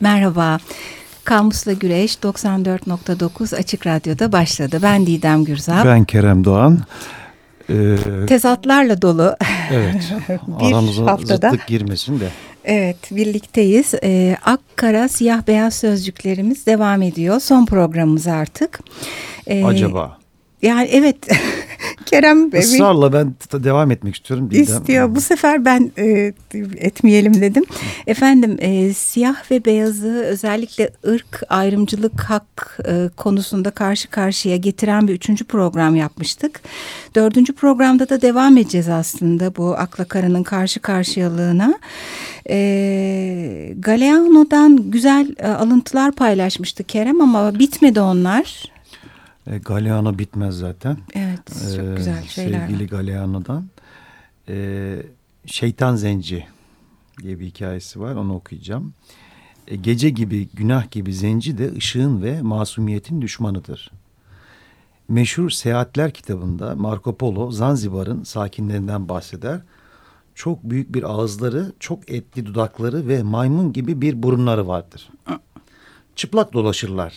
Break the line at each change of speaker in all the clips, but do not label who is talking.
Merhaba. Kamusla Güreş 94.9 Açık Radyo'da başladı. Ben Didem Gürzap.
Ben Kerem Doğan.
Ee, Tezatlarla dolu.
Evet. bir aramıza haftada. zıtlık girmesin de.
Evet birlikteyiz. Ee, Akkara siyah beyaz sözcüklerimiz devam ediyor. Son programımız artık.
Ee, Acaba?
Yani evet Kerem
ısrarla ben devam etmek istiyorum.
Didem. İstiyor. Bu sefer ben e, etmeyelim dedim. Efendim e, siyah ve beyazı özellikle ırk ayrımcılık hak e, konusunda karşı karşıya getiren bir üçüncü program yapmıştık. Dördüncü programda da devam edeceğiz aslında bu akla karanın karşı karşıyalığına. E, Galeano'dan güzel e, alıntılar paylaşmıştı Kerem ama bitmedi onlar.
E, Galeano bitmez zaten.
Evet çok e, güzel şeyler.
Sevgili Galeano'dan. E, Şeytan Zenci diye bir hikayesi var onu okuyacağım. E, gece gibi günah gibi zenci de ışığın ve masumiyetin düşmanıdır. Meşhur Seyahatler kitabında Marco Polo Zanzibar'ın sakinlerinden bahseder. Çok büyük bir ağızları, çok etli dudakları ve maymun gibi bir burunları vardır. Çıplak dolaşırlar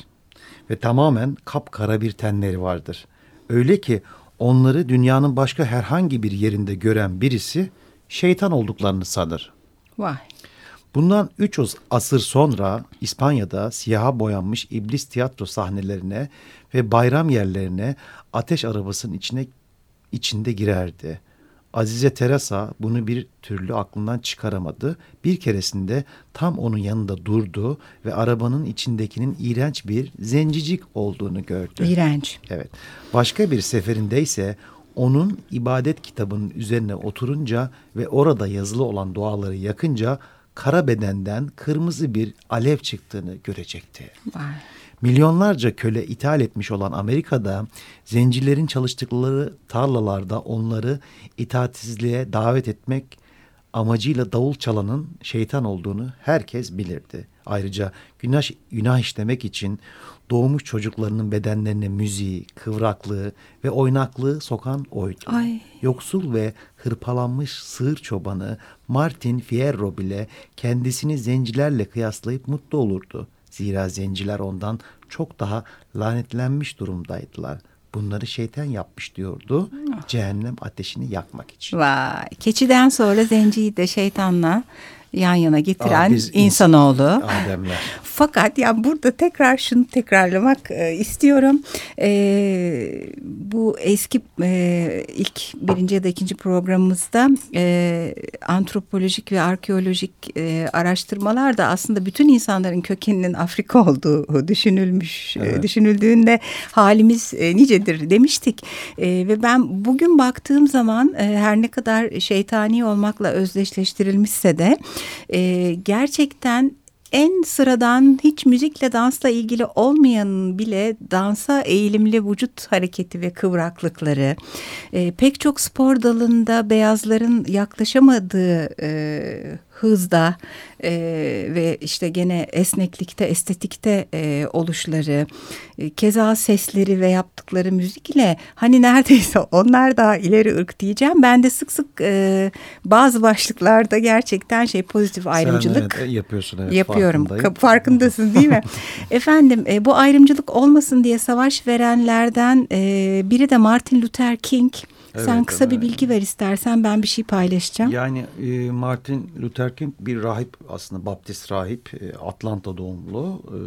ve tamamen kapkara bir tenleri vardır. Öyle ki onları dünyanın başka herhangi bir yerinde gören birisi şeytan olduklarını sanır.
Vay.
Bundan üç asır sonra İspanya'da siyaha boyanmış iblis tiyatro sahnelerine ve bayram yerlerine ateş arabasının içine içinde girerdi. Azize Teresa bunu bir türlü aklından çıkaramadı. Bir keresinde tam onun yanında durdu ve arabanın içindekinin iğrenç bir zencicik olduğunu gördü.
İğrenç.
Evet. Başka bir seferinde ise onun ibadet kitabının üzerine oturunca ve orada yazılı olan duaları yakınca kara bedenden kırmızı bir alev çıktığını görecekti.
Vay.
Milyonlarca köle ithal etmiş olan Amerika'da zencilerin çalıştıkları tarlalarda onları itaatsizliğe davet etmek amacıyla davul çalanın şeytan olduğunu herkes bilirdi. Ayrıca günah, günah işlemek için doğmuş çocuklarının bedenlerine müziği, kıvraklığı ve oynaklığı sokan oydu.
Ay.
Yoksul ve hırpalanmış sığır çobanı Martin Fierro bile kendisini zencilerle kıyaslayıp mutlu olurdu. Zira zenciler ondan çok daha lanetlenmiş durumdaydılar. Bunları şeytan yapmış diyordu. Cehennem ateşini yakmak için.
Vay. Keçiden sonra zenciyi de şeytanla yan yana getiren Aa, insanoğlu.
Ademler.
Fakat yani burada tekrar şunu tekrarlamak e, istiyorum. E, bu eski e, ilk birinci ya da ikinci programımızda e, antropolojik ve arkeolojik e, araştırmalar da aslında bütün insanların kökeninin Afrika olduğu düşünülmüş. E, evet. E, düşünüldüğünde halimiz e, nicedir demiştik. E, ve ben bugün baktığım zaman e, her ne kadar şeytani olmakla özdeşleştirilmişse de e, gerçekten en sıradan hiç müzikle dansla ilgili olmayanın bile dansa eğilimli vücut hareketi ve kıvraklıkları, e, pek çok spor dalında beyazların yaklaşamadığı e, hızda e, ve işte gene esneklikte, estetikte e, oluşları, e, keza sesleri ve yaptıkları müzikle hani neredeyse onlar daha ileri ırk diyeceğim. Ben de sık sık e, bazı başlıklarda gerçekten şey pozitif ayrımcılık
Sen, evet, yapıyorsun. Evet,
yapıyorum. Farkındasın değil mi? Efendim e, bu ayrımcılık olmasın diye savaş verenlerden e, biri de Martin Luther King. Evet, Sen kısa bir bilgi ver istersen ben bir şey paylaşacağım.
Yani e, Martin Luther King bir rahip aslında Baptist rahip e, Atlanta doğumlu e,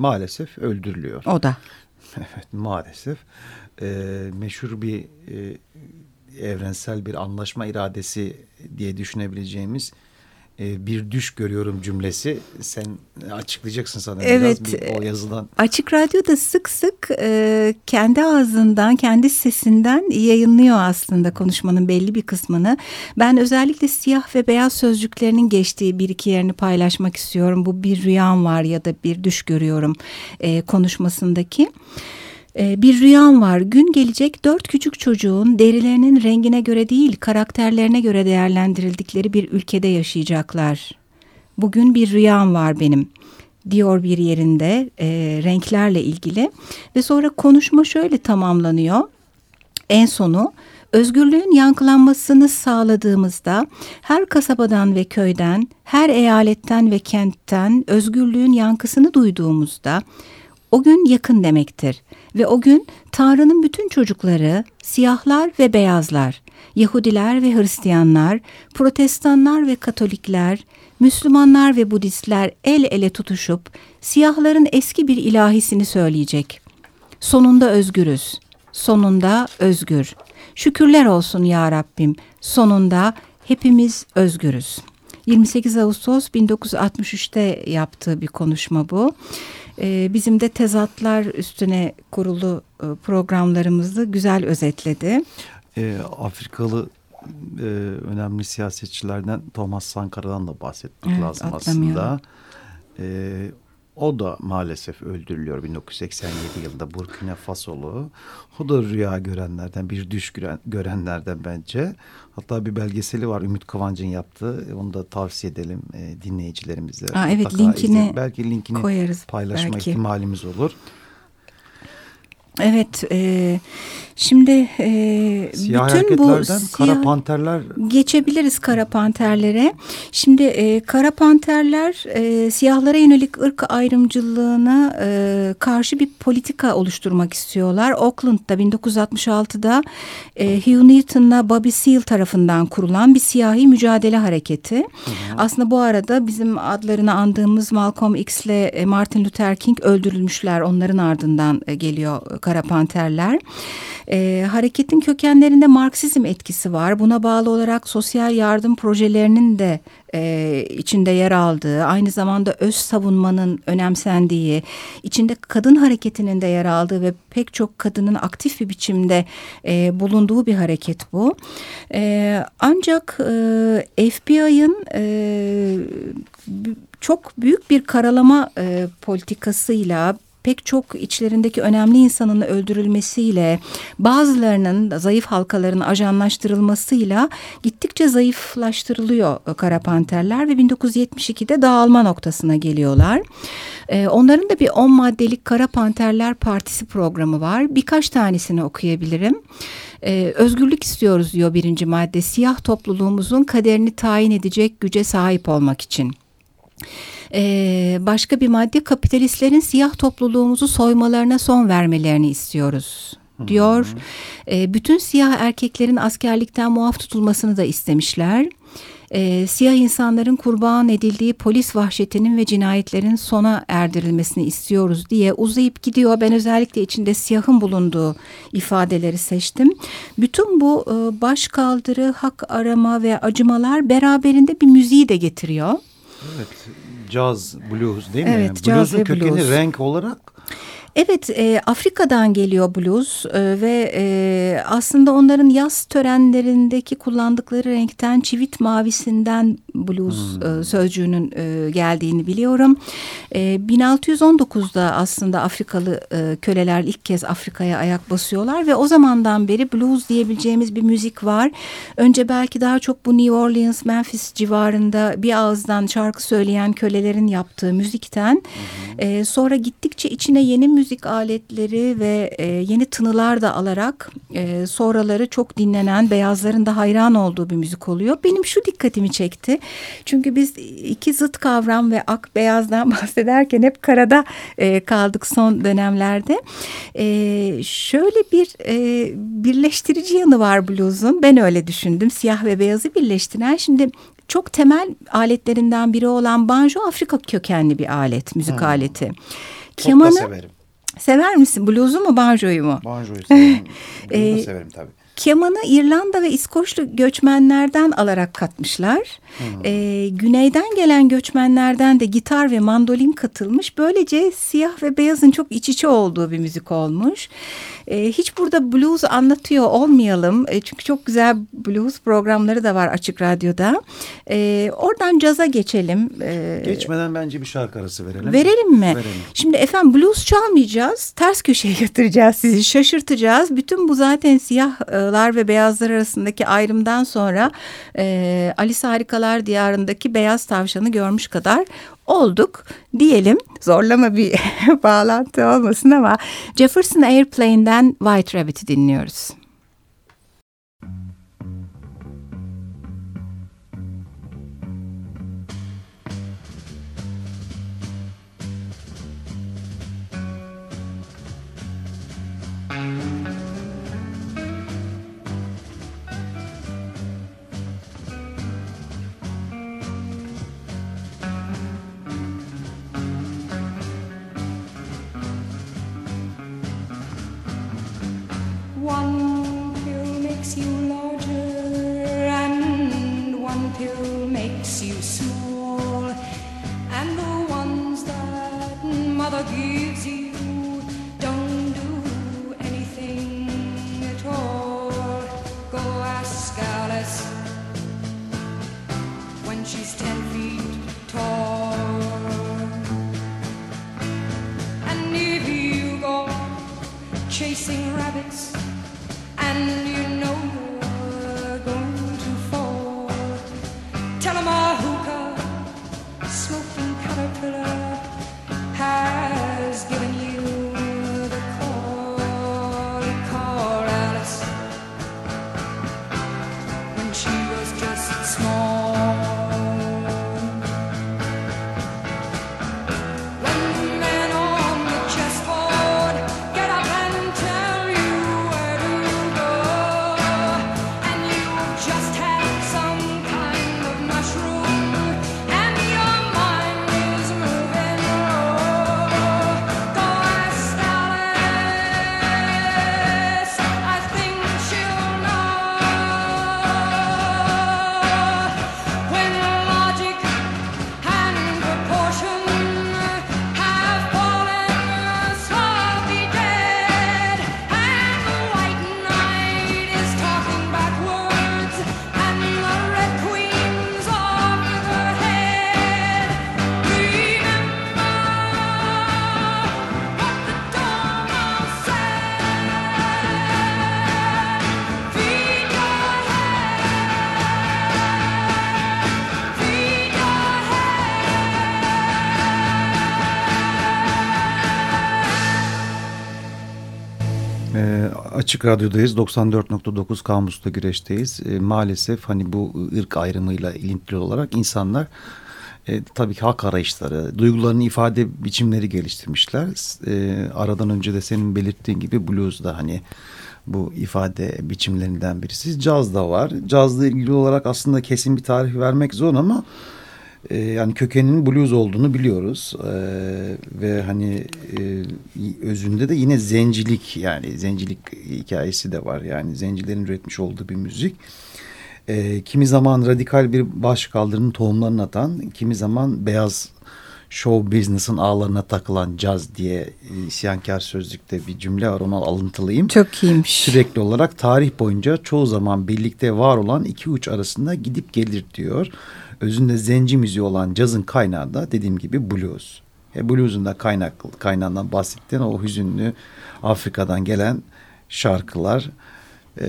maalesef öldürülüyor.
O da.
Evet maalesef e, meşhur bir e, evrensel bir anlaşma iradesi diye düşünebileceğimiz bir düş görüyorum cümlesi. Sen açıklayacaksın sanırım
evet,
biraz bir, o yazıdan.
Açık Radyo'da sık sık e, kendi ağzından, kendi sesinden yayınlıyor aslında konuşmanın belli bir kısmını. Ben özellikle siyah ve beyaz sözcüklerinin geçtiği bir iki yerini paylaşmak istiyorum. Bu bir rüyam var ya da bir düş görüyorum e, konuşmasındaki. Ee, bir rüyam var. Gün gelecek dört küçük çocuğun derilerinin rengine göre değil karakterlerine göre değerlendirildikleri bir ülkede yaşayacaklar. Bugün bir rüyam var benim diyor bir yerinde e, renklerle ilgili ve sonra konuşma şöyle tamamlanıyor. En sonu Özgürlüğün yankılanmasını sağladığımızda her kasabadan ve köyden, her eyaletten ve kentten özgürlüğün yankısını duyduğumuzda o gün yakın demektir ve o gün Tanrı'nın bütün çocukları, siyahlar ve beyazlar, Yahudiler ve Hristiyanlar, Protestanlar ve Katolikler, Müslümanlar ve Budistler el ele tutuşup siyahların eski bir ilahisini söyleyecek. Sonunda özgürüz. Sonunda özgür. Şükürler olsun ya Rabbim. Sonunda hepimiz özgürüz. 28 Ağustos 1963'te yaptığı bir konuşma bu. Ee, bizim de tezatlar üstüne kurulu e, programlarımızı güzel özetledi.
E, Afrikalı e, önemli siyasetçilerden Thomas Sankara'dan da bahsetmek evet, lazım aslında. E, o da maalesef öldürülüyor 1987 yılında Burkina Fasolu. O da rüya görenlerden, bir düş görenlerden bence. Hatta bir belgeseli var Ümit Kıvancı'nın yaptığı. Onu da tavsiye edelim e, dinleyicilerimize.
Aa, evet linkini izleyin.
belki linkini
koyarız,
paylaşma belki. ihtimalimiz olur.
Evet, e, şimdi e,
Siyah bütün bu siyah, kara panterler
geçebiliriz kara panterlere. Şimdi e, kara panterler e, siyahlara yönelik ırk ayrımcılığına e, karşı bir politika oluşturmak istiyorlar. Oakland'da 1966'da e, Hugh Newton'la Bobby Seale tarafından kurulan bir siyahi mücadele hareketi. Hı hı. Aslında bu arada bizim adlarını andığımız Malcolm X ile e, Martin Luther King öldürülmüşler. Onların ardından e, geliyor Kara Panterler. E, hareketin kökenlerinde Marksizm etkisi var. Buna bağlı olarak sosyal yardım projelerinin de e, içinde yer aldığı, aynı zamanda öz savunmanın önemsendiği, içinde kadın hareketinin de yer aldığı ve pek çok kadının aktif bir biçimde e, bulunduğu bir hareket bu. E, ancak e, FBI'ın e, çok büyük bir karalama e, politikasıyla pek çok içlerindeki önemli insanın öldürülmesiyle bazılarının zayıf halkaların ajanlaştırılmasıyla gittikçe zayıflaştırılıyor Kara Panterler ve 1972'de dağılma noktasına geliyorlar. Ee, onların da bir 10 maddelik Kara Panterler Partisi programı var. Birkaç tanesini okuyabilirim. Ee, özgürlük istiyoruz diyor birinci madde. Siyah topluluğumuzun kaderini tayin edecek güce sahip olmak için. Ee, başka bir madde kapitalistlerin siyah topluluğumuzu soymalarına son vermelerini istiyoruz diyor. E, bütün siyah erkeklerin askerlikten muaf tutulmasını da istemişler. E, siyah insanların kurban edildiği polis vahşetinin ve cinayetlerin sona erdirilmesini istiyoruz diye uzayıp gidiyor. Ben özellikle içinde siyahın bulunduğu ifadeleri seçtim. Bütün bu e, baş kaldırı, hak arama ve acımalar beraberinde bir müziği de getiriyor.
Evet, caz, blues değil mi? Evet, yani? Blues'un kökeni blues. renk olarak
Evet e, Afrika'dan geliyor blues e, ve e, aslında onların yaz törenlerindeki kullandıkları renkten çivit mavisinden blues hmm. e, sözcüğünün e, geldiğini biliyorum. E, 1619'da aslında Afrikalı e, köleler ilk kez Afrika'ya ayak basıyorlar ve o zamandan beri blues diyebileceğimiz bir müzik var. Önce belki daha çok bu New Orleans, Memphis civarında bir ağızdan şarkı söyleyen kölelerin yaptığı müzikten hmm. e, sonra gittikçe içine yeni müzik aletleri ve e, yeni tınılar da alarak e, sonraları çok dinlenen beyazların da hayran olduğu bir müzik oluyor. Benim şu dikkatimi çekti. Çünkü biz iki zıt kavram ve ak beyazdan bahsederken hep karada e, kaldık son dönemlerde. E, şöyle bir e, birleştirici yanı var blues'un. Ben öyle düşündüm. Siyah ve beyazı birleştiren. Şimdi çok temel aletlerinden biri olan banjo Afrika kökenli bir alet, müzik hmm. aleti.
Kemanı, çok da severim.
Sever misin? Blues'u mu, banjoyu mu?
Banjoyu severim. Blues'u da severim tabii.
Kemanı İrlanda ve İskoçlu göçmenlerden alarak katmışlar. Hmm. Ee, güneyden gelen göçmenlerden de gitar ve mandolin katılmış. Böylece siyah ve beyazın çok iç içe olduğu bir müzik olmuş. Ee, hiç burada blues anlatıyor olmayalım. Ee, çünkü çok güzel blues programları da var Açık Radyo'da. Ee, oradan caza geçelim.
Ee, Geçmeden bence bir şarkı arası verelim.
Verelim mi? Verelim. Şimdi efendim blues çalmayacağız. Ters köşeye yatıracağız sizi. Şaşırtacağız. Bütün bu zaten siyahlar ve beyazlar arasındaki ayrımdan sonra e, Alice Harikalar Diyarı'ndaki beyaz tavşanı görmüş kadar olduk diyelim. Zorlama bir bağlantı olmasın ama Jefferson Airplane'den White Rabbit'i dinliyoruz.
Açık Radyo'dayız. 94.9 Kamus'ta güreşteyiz. Ee, maalesef hani bu ırk ayrımıyla ilintili olarak insanlar e, tabii ki hak arayışları, duygularını ifade biçimleri geliştirmişler. E, aradan önce de senin belirttiğin gibi blues da hani bu ifade biçimlerinden birisi. Caz da var. Cazla ilgili olarak aslında kesin bir tarih vermek zor ama e, yani kökeninin blues olduğunu biliyoruz E, ve hani e, özünde de yine zencilik yani zencilik hikayesi de var yani zencilerin üretmiş olduğu bir müzik. E, kimi zaman radikal bir baş kaldırının tohumlarını atan, kimi zaman beyaz show business'ın ağlarına takılan caz diye e, isyankar sözlükte bir cümle var onu alıntılayayım.
Çok iyiymiş.
Sürekli olarak tarih boyunca çoğu zaman birlikte var olan iki uç arasında gidip gelir diyor. Özünde zenci müziği olan cazın kaynağı da dediğim gibi blues. E, blues'un da kaynak, kaynağından bahsettiğin o hüzünlü Afrika'dan gelen şarkılar e,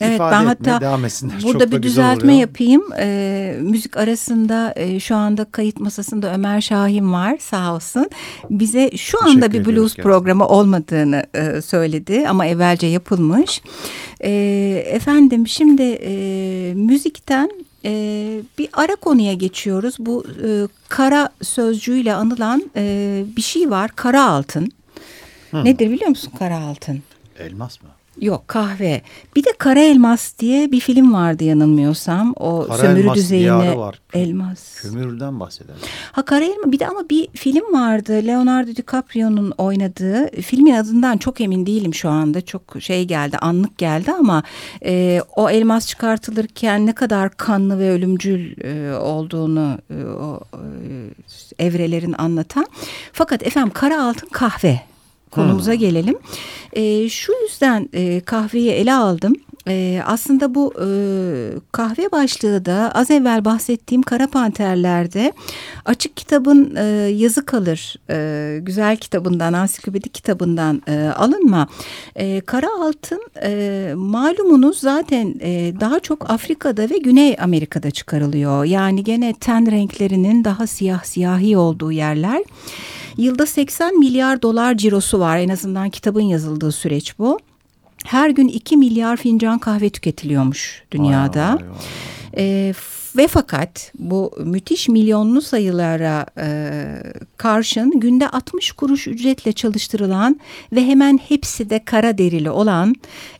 Evet
ifade
ben hatta
devam etsinler.
burada
Çok
bir düzeltme yapayım. Ee, müzik arasında e, şu anda kayıt masasında Ömer Şahin var sağ olsun. Bize şu anda
Teşekkür
bir
ediyoruz
blues
gerçekten.
programı olmadığını e, söyledi ama evvelce yapılmış. E, efendim şimdi e, müzikten e, bir ara konuya geçiyoruz. Bu e, kara sözcüğüyle anılan e, bir şey var kara altın. Nedir biliyor musun kara altın?
Elmas mı?
Yok kahve. Bir de Kara Elmas diye bir film vardı yanılmıyorsam. O
Kara
sömürü
Elmas
düzeyine
var.
elmas.
Kömürden bahseder.
Ha Kara Elmas bir de ama bir film vardı. Leonardo DiCaprio'nun oynadığı. Filmin adından çok emin değilim şu anda. Çok şey geldi, anlık geldi ama e, o elmas çıkartılırken ne kadar kanlı ve ölümcül e, olduğunu e, o e, evrelerin anlatan. Fakat efendim kara altın kahve konumuza gelelim. E, şu yüzden e, kahveyi ele aldım. E, aslında bu e, kahve başlığı da az evvel bahsettiğim Kara Panterler'de açık kitabın e, yazı kalır e, güzel kitabından ansiklopedik kitabından e, alınma. E, Kara Altın e, malumunuz zaten e, daha çok Afrika'da ve Güney Amerika'da çıkarılıyor. Yani gene ten renklerinin daha siyah siyahi olduğu yerler. Yılda 80 milyar dolar cirosu var en azından kitabın yazıldığı süreç bu. Her gün 2 milyar fincan kahve tüketiliyormuş dünyada.
Vay, vay, vay.
E, f- ve fakat bu müthiş milyonlu sayılara e, karşın günde 60 kuruş ücretle çalıştırılan ve hemen hepsi de kara derili olan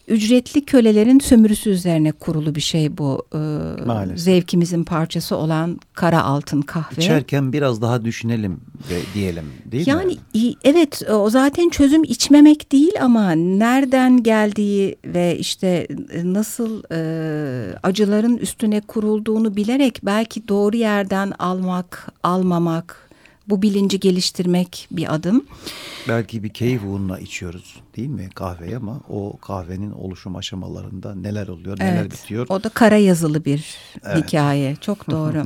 ücretli kölelerin sömürüsü üzerine kurulu bir şey bu. E,
Maalesef.
zevkimizin parçası olan kara altın kahve.
İçerken biraz daha düşünelim de, diyelim değil
Yani
mi?
i- evet o zaten çözüm içmemek değil ama nereden geldiği ve işte nasıl e, acıların üstüne kurulduğunu bilerek belki doğru yerden almak, almamak, Bu bilinci geliştirmek bir adım.
Belki bir keyif uğruna içiyoruz değil mi kahveyi ama o kahvenin oluşum aşamalarında neler oluyor, neler
Evet,
bitiyor.
O da kara yazılı bir hikaye. Çok doğru.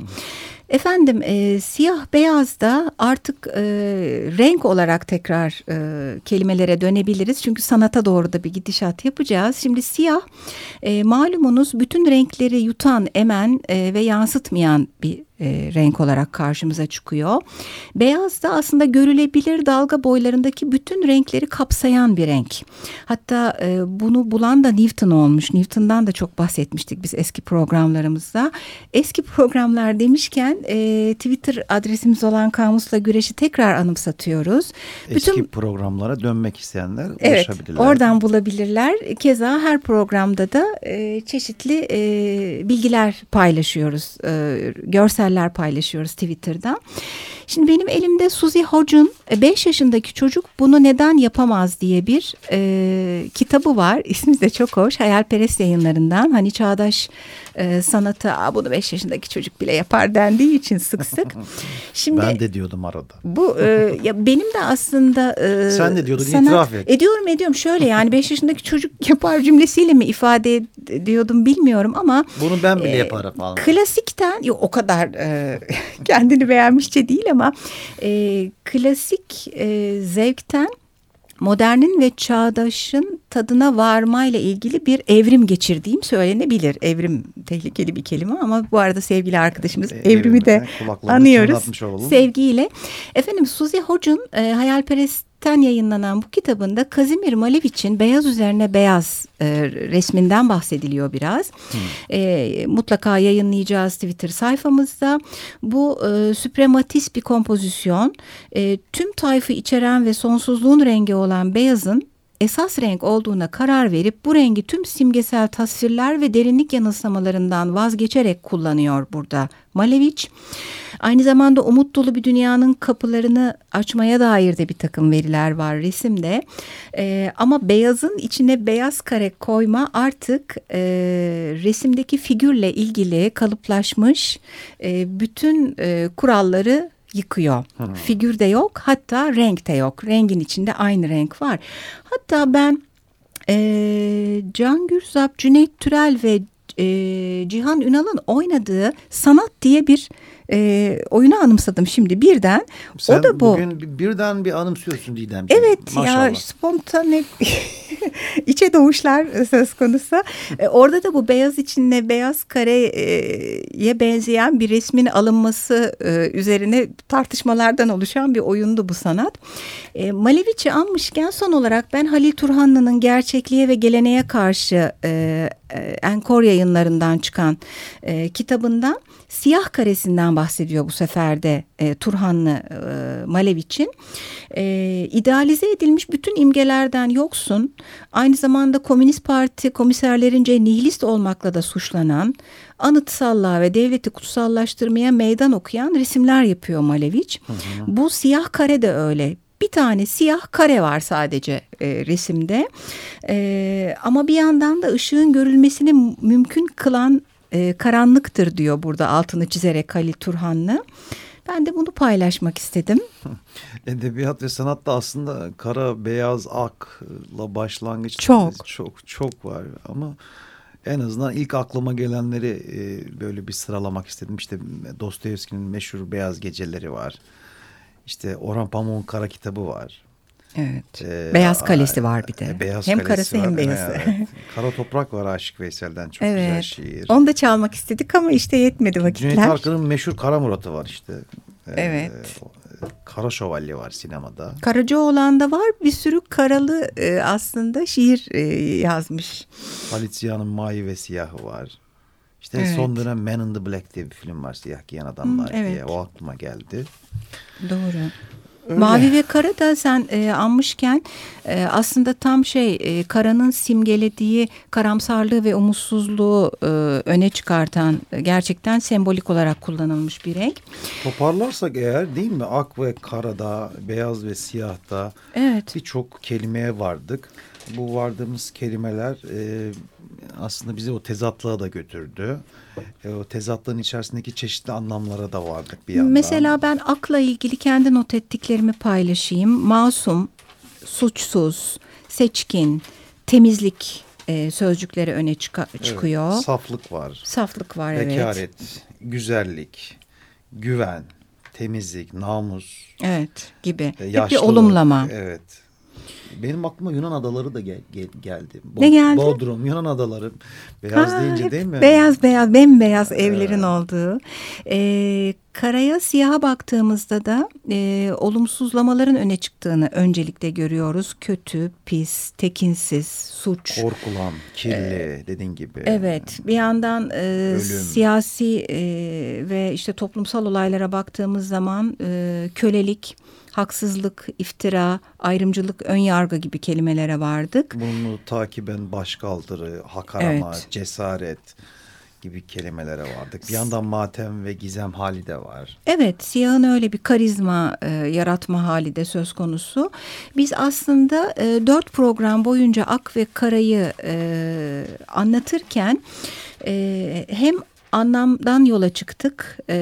Efendim e, siyah beyaz da artık e, renk olarak tekrar e, kelimelere dönebiliriz. Çünkü sanata doğru da bir gidişat yapacağız. Şimdi siyah e, malumunuz bütün renkleri yutan, emen e, ve yansıtmayan bir e, renk olarak karşımıza çıkıyor. Beyaz da aslında görülebilir dalga boylarındaki bütün renkleri kapsayan bir renk. Hatta e, bunu bulan da Newton olmuş. Newton'dan da çok bahsetmiştik biz eski programlarımızda. Eski programlar demişken e, Twitter adresimiz olan Kamusla Güreş'i tekrar anımsatıyoruz.
Eski programlara dönmek isteyenler
Evet,
ulaşabilirler.
oradan bulabilirler. Keza her programda da e, çeşitli e, bilgiler paylaşıyoruz, e, görseller paylaşıyoruz Twitter'da. Şimdi benim elimde Suzy Hodge'un 5 yaşındaki çocuk bunu neden yapamaz diye bir e, kitabı var. İsmi de çok hoş. Hayalperest yayınlarından. Hani çağdaş e, sanatı Aa, bunu 5 yaşındaki çocuk bile yapar dendiği için sık sık. Şimdi
Ben de diyordum arada.
bu e, ya benim de aslında e,
Sen de diyordun,
sanat-
itiraf et.
Ediyorum ediyorum şöyle yani 5 yaşındaki çocuk yapar cümlesiyle mi ifade ediyordum bilmiyorum ama
Bunu ben bile
e,
yaparım falan.
Klasikten yok o kadar e, kendini beğenmişçe değil ama e, klasik e, zevkten modernin ve çağdaşın tadına varmayla ilgili bir evrim geçirdiğim söylenebilir. Evrim tehlikeli bir kelime ama bu arada sevgili arkadaşımız
E,
evrimi de anıyoruz sevgiyle. Efendim Suzy Hodge'un e, Hayalperest'ten yayınlanan bu kitabında Kazimir Malevich'in Beyaz Üzerine Beyaz e, resminden bahsediliyor biraz. E, mutlaka yayınlayacağız Twitter sayfamızda. Bu e, süprematist bir kompozisyon. E, tüm tayfı içeren ve sonsuzluğun rengi olan beyazın esas renk olduğuna karar verip bu rengi tüm simgesel tasvirler ve derinlik yanılsamalarından vazgeçerek kullanıyor burada Malevich. Aynı zamanda umut dolu bir dünyanın kapılarını açmaya dair de bir takım veriler var resimde. Ee, ama beyazın içine beyaz kare koyma artık e, resimdeki figürle ilgili kalıplaşmış e, bütün e, kuralları yıkıyor. Figür de yok hatta renk de yok. Rengin içinde aynı renk var. Hatta ben e, Can Gürzap, Cüneyt Türel ve e, Cihan Ünal'ın oynadığı Sanat diye bir e, oyunu anımsadım şimdi birden.
Sen
o da bu.
bugün bir- birden bir anımsıyorsun Didemciğim.
Evet
Maşallah.
ya spontane içe doğuşlar söz konusu. E, orada da bu beyaz içinde beyaz kareye benzeyen bir resmin alınması e, üzerine tartışmalardan oluşan bir oyundu bu sanat. E, anmışken son olarak ben Halil Turhanlı'nın gerçekliğe ve geleneğe karşı e, e, Enkor yayınlarından çıkan e, kitabından siyah karesinden bahsediyor bu sefer de e, Turhanlı e, Maleviç'in. E, idealize edilmiş bütün imgelerden yoksun, aynı zamanda Komünist Parti komiserlerince nihilist olmakla da suçlanan, anıtsallığa ve devleti kutsallaştırmaya meydan okuyan resimler yapıyor Maleviç. Bu siyah kare de öyle. Bir tane siyah kare var sadece e, resimde. E, ama bir yandan da ışığın görülmesini mümkün kılan e, karanlıktır diyor burada altını çizerek Halil Turhanlı. Ben de bunu paylaşmak istedim.
Edebiyat ve sanatta aslında kara, beyaz, akla başlangıç
Çok.
çok çok var ama en azından ilk aklıma gelenleri e, böyle bir sıralamak istedim. İşte Dostoyevski'nin meşhur Beyaz Geceleri var. İşte Orhan Pamuk'un Kara kitabı var.
Evet.
Ee,
Beyaz kalesi var bir de.
e, Beyaz
hem karası hem
var.
beyazı.
Evet. Kara Toprak var Aşık Veysel'den çok güzel
Evet.
şiir.
Onu da çalmak istedik ama işte yetmedi
Cüneyt
vakitler.
Arkın'ın meşhur Kara Murat'ı var işte. Ee,
Evet.
Kara Şövalye var sinemada.
Karacaoğlan'da var bir sürü karalı e, aslında şiir e, yazmış.
Halit Ziya'nın Mavi ve Siyahı var. İşte
Evet.
son dönem Men in the Black diye bir film var. Siyah giyen adamlar
Hmm, evet.
diye. O aklıma geldi.
Doğru. Mavi ve kara da sen e, anmışken e, aslında tam şey e, karanın simgelediği karamsarlığı ve umutsuzluğu e, öne çıkartan e, gerçekten sembolik olarak kullanılmış bir renk.
Toparlarsak eğer değil mi? Ak ve karada, beyaz ve siyahta
Evet.
birçok kelimeye vardık. Bu vardığımız kelimeler e, aslında bizi o tezatlığa da götürdü. E, o tezatlığın içerisindeki çeşitli anlamlara da vardık bir yandan.
Mesela ben akla ilgili kendi not ettiklerimi paylaşayım. Masum, suçsuz, seçkin, temizlik e, sözcükleri öne
Evet,
çıkıyor.
saflık var,
Saflık var evet.
bekaret, güzellik, güven, temizlik, namus,
Evet gibi.
e,
Hep bir
yaşlılık.
olumlama.
Evet. Benim aklıma Yunan adaları da gel- gel- geldi. Bo-
Ne geldi?
Bodrum, Yunan adaları. Beyaz
Ha,
deyince değil mi?
Beyaz beyaz bembeyaz evlerin olduğu. Ee, karaya siyaha baktığımızda da e, olumsuzlamaların öne çıktığını öncelikle görüyoruz. Kötü, pis, tekinsiz, suç.
Korkulan, kirli dediğin gibi.
Evet bir yandan e,
Ölüm.
siyasi e, ve işte toplumsal olaylara baktığımız zaman e, kölelik, haksızlık, iftira, ayrımcılık, ön yargı gibi kelimelere vardık.
Bunu takiben başkaldırı, hak arama,
Evet.
cesaret gibi kelimelere vardık. Bir yandan matem ve gizem hali de var.
Evet, siyahın öyle bir karizma e, yaratma hali de söz konusu. Biz aslında e, dört program boyunca Ak ve Kara'yı e, anlatırken e, hem anlamdan yola çıktık. E,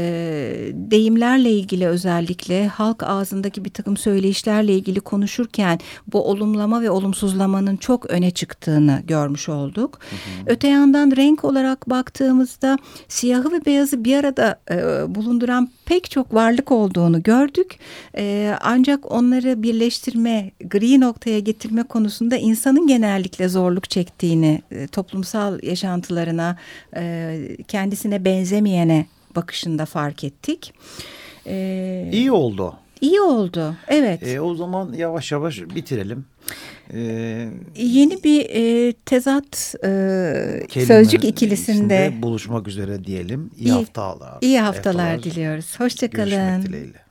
deyimlerle ilgili özellikle halk ağzındaki bir takım söyleyişlerle ilgili konuşurken bu olumlama ve olumsuzlamanın çok öne çıktığını görmüş olduk. Öte yandan renk olarak baktığımızda siyahı ve beyazı bir arada e, bulunduran pek çok varlık olduğunu gördük. E, ancak onları birleştirme, gri noktaya getirme konusunda insanın genellikle zorluk çektiğini, e, toplumsal yaşantılarına, e, kendisine benzemeyene bakışında fark ettik. E,
İyi oldu.
İyi oldu, evet.
E, o zaman yavaş yavaş bitirelim. E,
Yeni bir e, tezat e, sözcük ikilisinde
buluşmak üzere diyelim. İyi,
İyi-
haftalar.
iyi haftalar diliyoruz.
Görüşmek
Hoşçakalın.
dileğiyle.